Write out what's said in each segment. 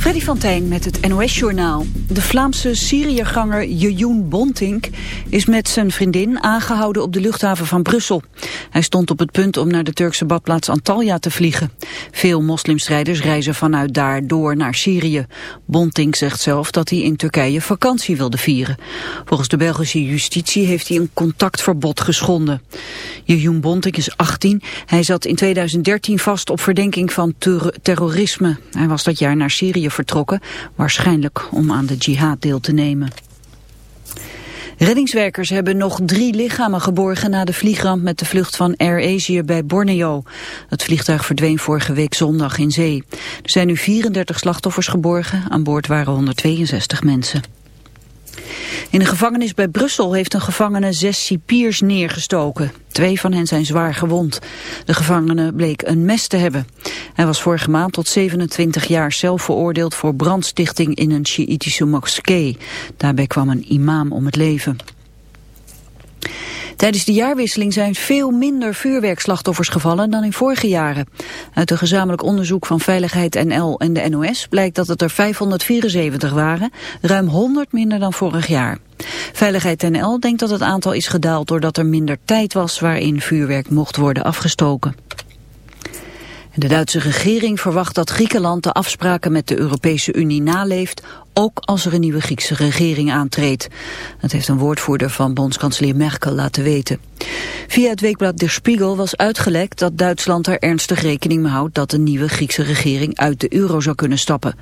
Freddy van Tijn met het NOS-journaal. De Vlaamse Syriëganger Jejoen Bontink is met zijn vriendin aangehouden op de luchthaven van Brussel. Hij stond op het punt om naar de Turkse badplaats Antalya te vliegen. Veel moslimstrijders reizen vanuit daar door naar Syrië. Bontink zegt zelf dat hij in Turkije vakantie wilde vieren. Volgens de Belgische justitie heeft hij een contactverbod geschonden. Jejoen Bontink is 18. Hij zat in 2013 vast op verdenking van terrorisme. Hij was dat jaar naar Syrië vertrokken, waarschijnlijk om aan de jihad deel te nemen. Reddingswerkers hebben nog drie lichamen geborgen na de vliegramp met de vlucht van Air Asia bij Borneo. Het vliegtuig verdween vorige week zondag in zee. Er zijn nu 34 slachtoffers geborgen, aan boord waren 162 mensen. In een gevangenis bij Brussel heeft een gevangene zes cipiers neergestoken. Twee van hen zijn zwaar gewond. De gevangene bleek een mes te hebben. Hij was vorige maand tot 27 jaar zelf veroordeeld voor brandstichting in een Sjiïtische moskee. Daarbij kwam een imam om het leven. Tijdens de jaarwisseling zijn veel minder vuurwerkslachtoffers gevallen dan in vorige jaren. Uit een gezamenlijk onderzoek van Veiligheid NL en de NOS blijkt dat het er 574 waren, ruim 100 minder dan vorig jaar. Veiligheid NL denkt dat het aantal is gedaald doordat er minder tijd was waarin vuurwerk mocht worden afgestoken. De Duitse regering verwacht dat Griekenland de afspraken met de Europese Unie naleeft, ook als er een nieuwe Griekse regering aantreedt. Dat heeft een woordvoerder van bondskanselier Merkel laten weten. Via het weekblad Der Spiegel was uitgelekt dat Duitsland er ernstig rekening mee houdt dat de nieuwe Griekse regering uit de euro zou kunnen stappen.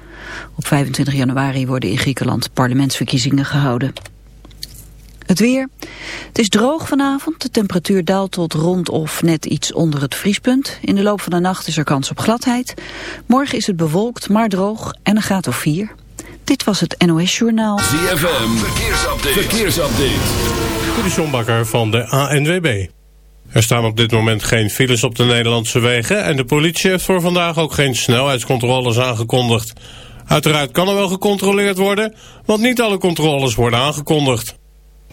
Op 25 januari worden in Griekenland parlementsverkiezingen gehouden. Het weer. Het is droog vanavond. De temperatuur daalt tot rond of net iets onder het vriespunt. In de loop van de nacht is er kans op gladheid. Morgen is het bewolkt, maar droog en een graad of 4. Dit was het NOS Journaal. ZFM. Verkeersupdate. Verkeersupdate. De van de ANWB. Er staan op dit moment geen files op de Nederlandse wegen... en de politie heeft voor vandaag ook geen snelheidscontroles aangekondigd. Uiteraard kan er wel gecontroleerd worden... want niet alle controles worden aangekondigd.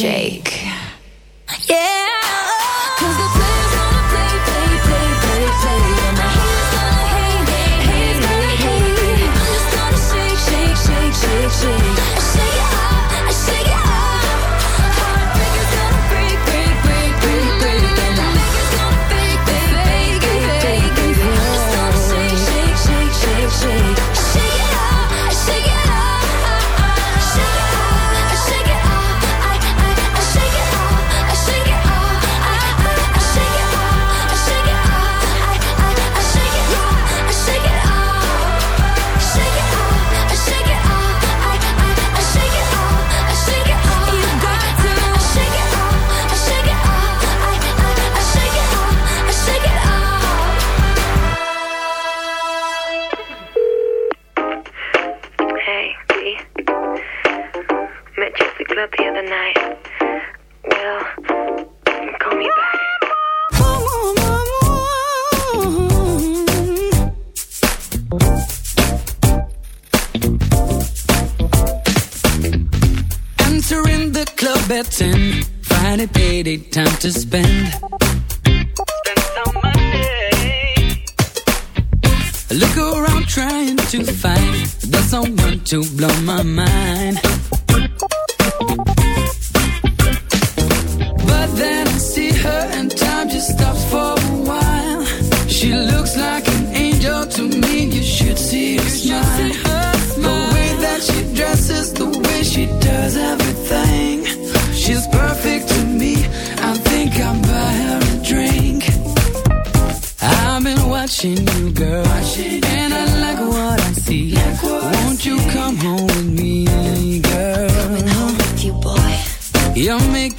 shake. Look around trying to find the someone to blow my mind. But then I see her and time just stops for a while. She looks like an angel to me. You should see her smile. The way that she dresses, the way she does everything. She's perfect to me. I think I'll buy her a drink. I've been watching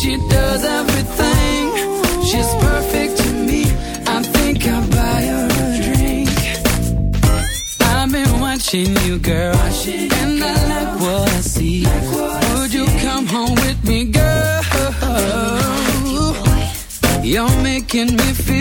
she does everything. She's perfect to me. I think I'll buy her a drink. I've been watching you, girl, and. I like what I see. Would you come home with me, girl? You're making me feel.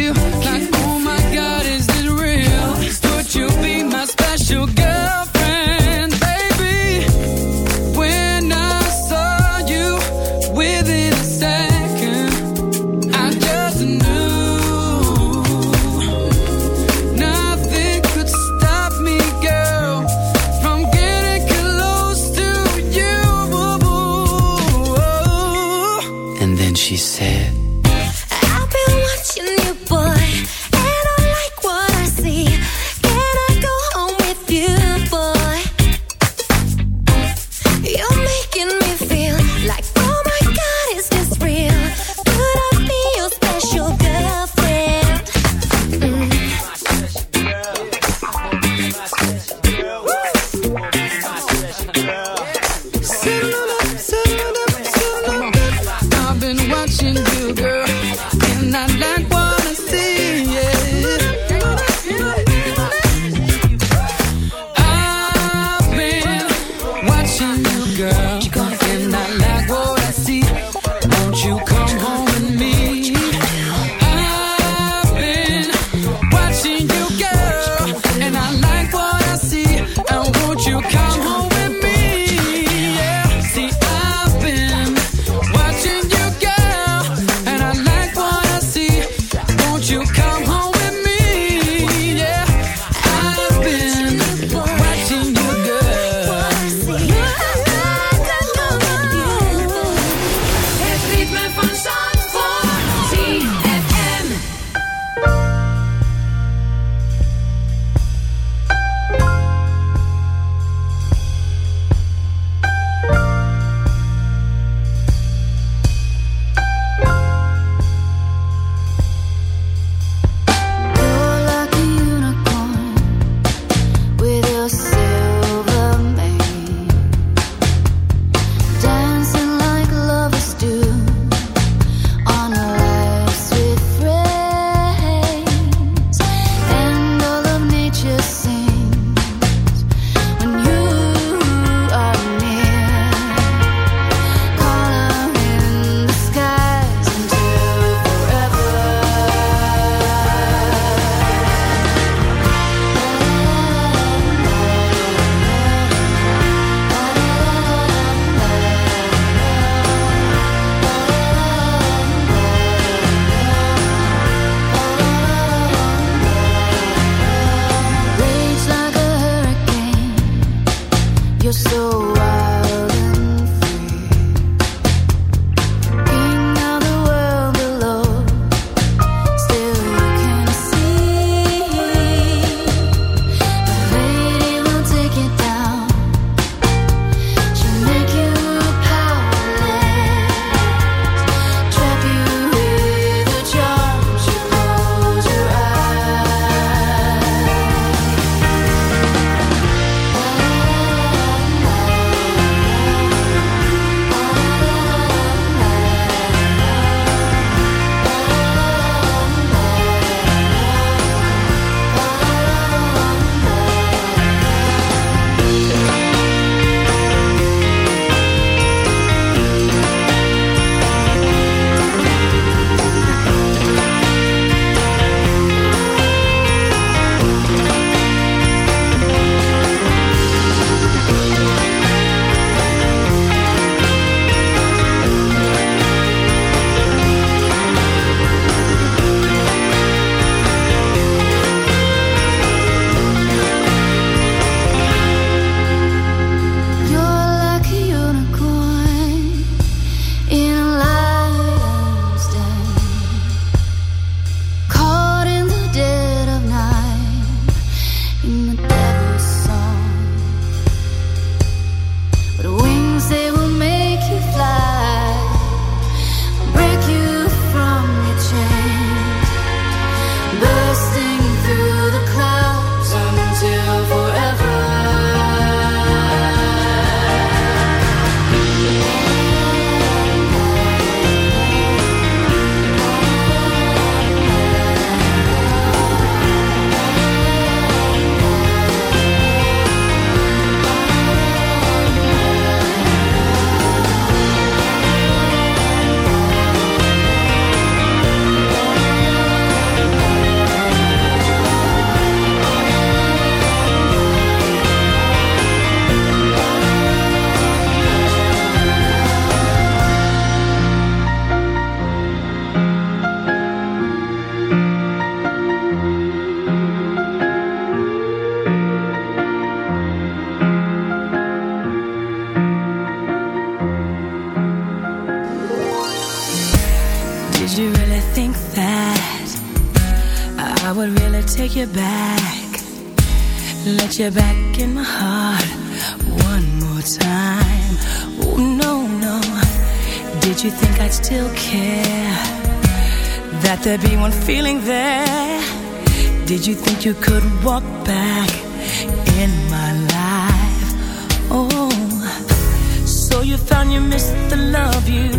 miss the love you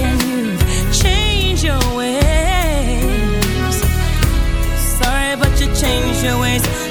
your ways.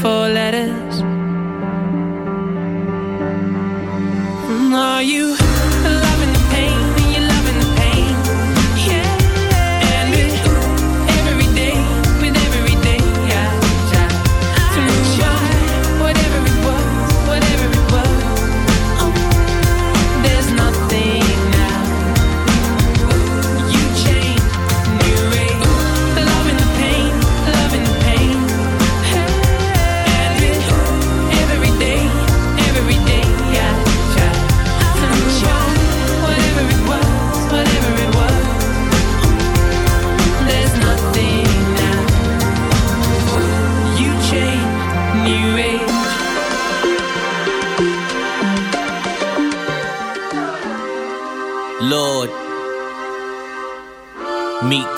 Four letters. Are you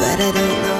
But I don't know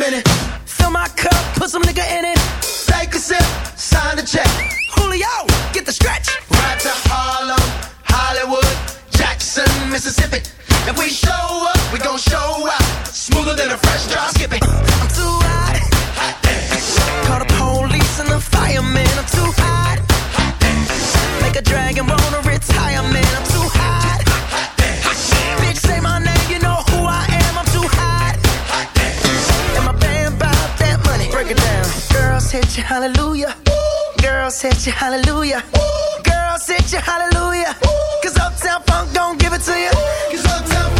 minute. Fill my cup, put some nigga in it. hit you, hallelujah. Ooh. Girls, hit you, hallelujah. Ooh. Cause Uptown Funk don't give it to you. Ooh. Cause Uptown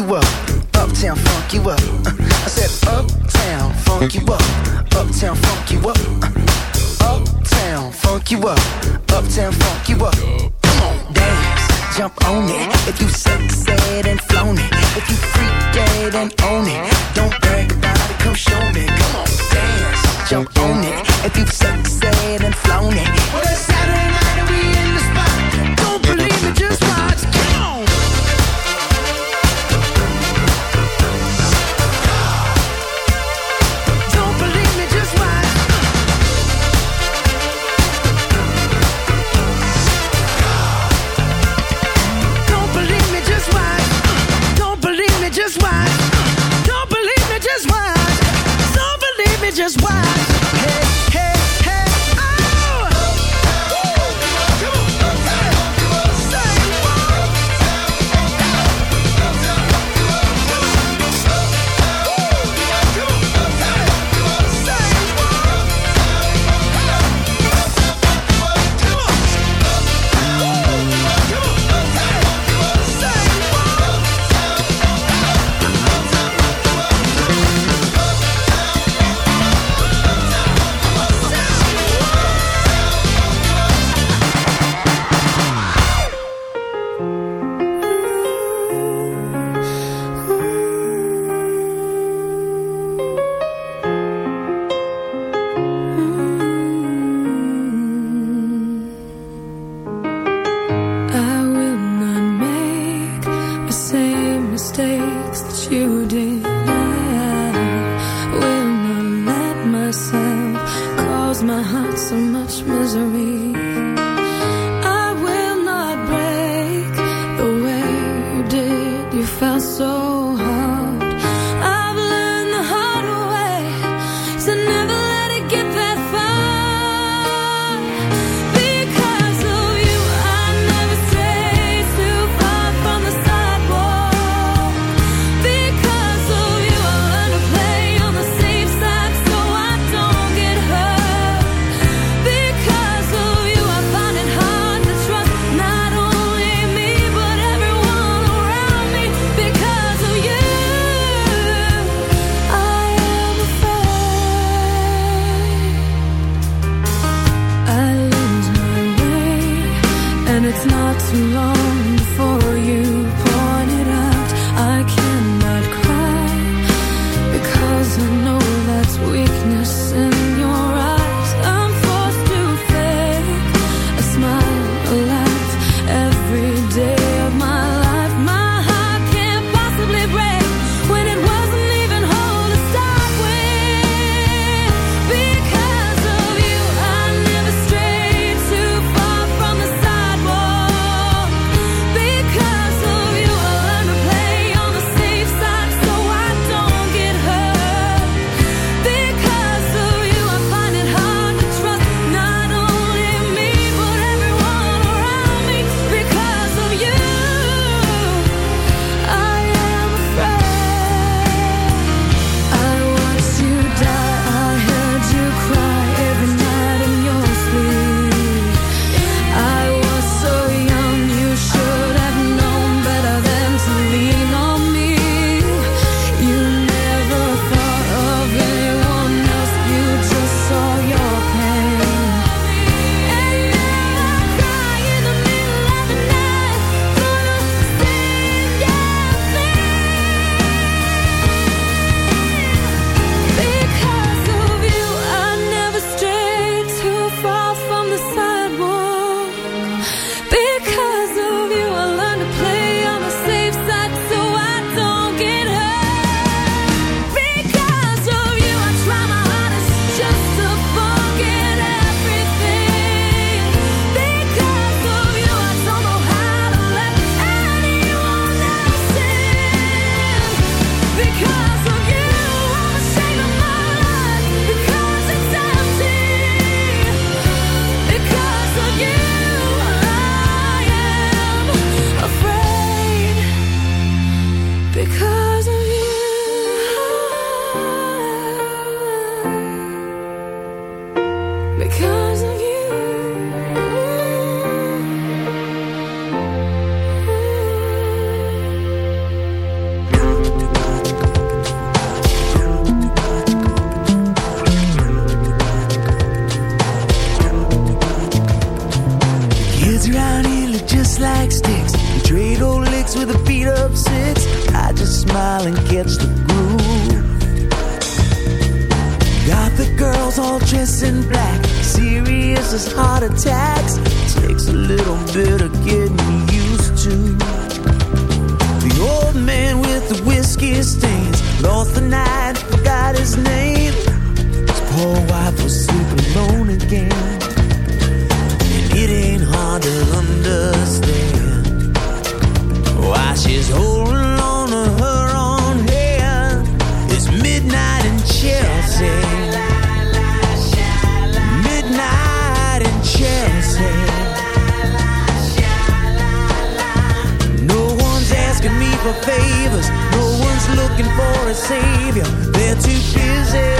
you up, uptown funk you up. Uh, I said uptown funk you up, uptown funk you up, uh, uptown funk you up. behavior. They're too busy.